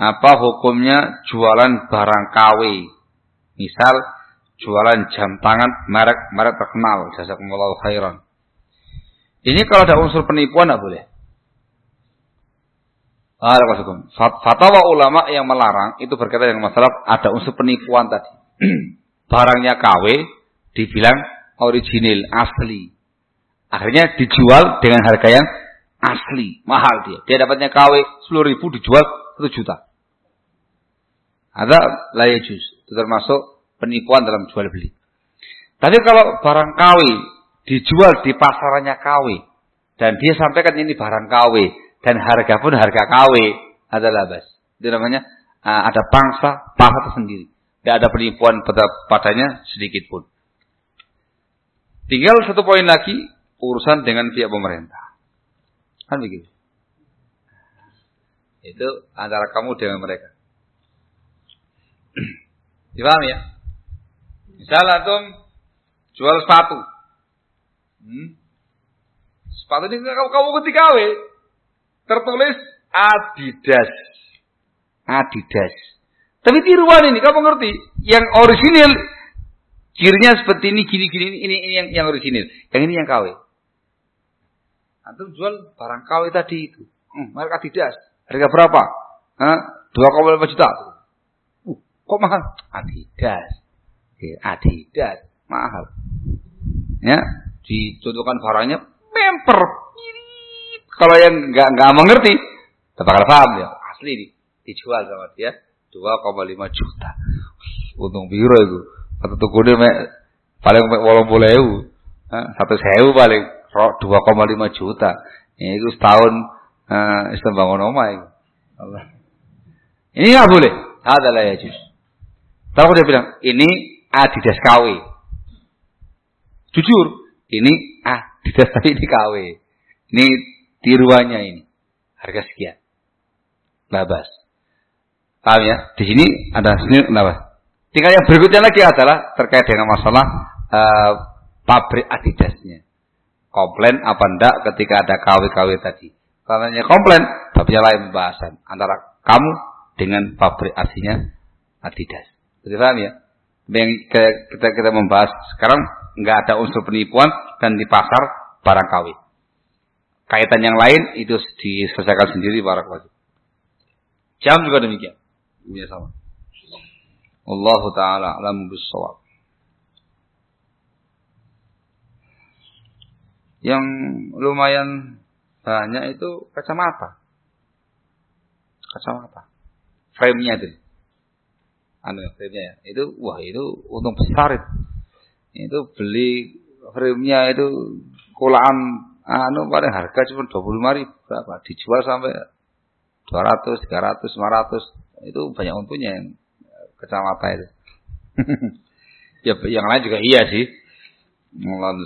apa hukumnya jualan barang KW? Misal jualan jam tangan merek merek terkenal, jazakumullahu khairan. Ini kalau ada unsur penipuan tidak boleh. Waalaikumsalam. Fatwa ulama yang melarang itu berkaitan dengan masalah ada unsur penipuan tadi. Barangnya KW dibilang original, asli. Akhirnya dijual dengan harga yang asli, mahal dia. Dia dapatnya KW 10 ribu dijual 1 juta. Ada layajus. Itu termasuk penipuan dalam jual beli. Tapi kalau barang KW dijual di pasarannya KW dan dia sampaikan ini barang KW dan harga pun harga KW adalah bas. Itu namanya uh, ada pangsa, pangsa tersendiri. Tidak ada penipuan pada, padanya sedikit pun. Tinggal satu poin lagi, urusan dengan pihak pemerintah. Kan begitu. Itu antara kamu dengan mereka. Dipaham ya? Misalnya antum jual sepatu. Hmm? Sepatu ini kamu, kamu ketika tertulis Adidas. Adidas. Tapi tiruan ini, kamu ngerti? Yang orisinil, cirinya seperti ini, gini, gini, ini, ini yang, yang orisinil. Yang ini yang KW. Antum jual barang KW tadi itu. Hmm, merek Adidas. Harga berapa? Dua koma lima juta. Kok mahal? Adidas. Adidas. Mahal. Ya, dicontohkan barangnya memper kalau yang nggak nggak mengerti, bakal paham ya. Asli nih, dijual sama dia 2,5 juta. Untung biru itu. Satu tuku dia paling walau boleh satu sewu paling dua koma lima juta. Ini itu setahun uh, istirahat bangun. Ini nggak boleh. Adalah ya jus. Tahu dia bilang ini Adidas KW. Jujur, ini Adidas tapi ini KW. Ini tiruannya ini. Harga sekian. Labas. Paham ya? Di sini ada sini labas. Tinggal yang berikutnya lagi adalah terkait dengan masalah uh, pabrik Adidasnya. Komplain apa enggak ketika ada KW-KW tadi. Karena komplain, tapi lain pembahasan antara kamu dengan pabrik aslinya Adidas. Jadi paham ya? Yang kita kita membahas sekarang nggak ada unsur penipuan dan di pasar barang KW. Kaitan yang lain itu diselesaikan sendiri para keluarga. Jam juga demikian. Ini sama. Allah taala alam bisawab. Yang lumayan banyak itu kacamata. Kacamata. Frame-nya itu. Anu frame-nya ya. Itu wah itu untung besar itu. Itu beli frame-nya itu kulaan anu paling harga cuma dua puluh lima ribu. Berapa? Dijual sampai dua ratus tiga ratus lima ratus. Itu banyak untungnya yang kecamatan itu. Ya yang lain juga iya sih. Allah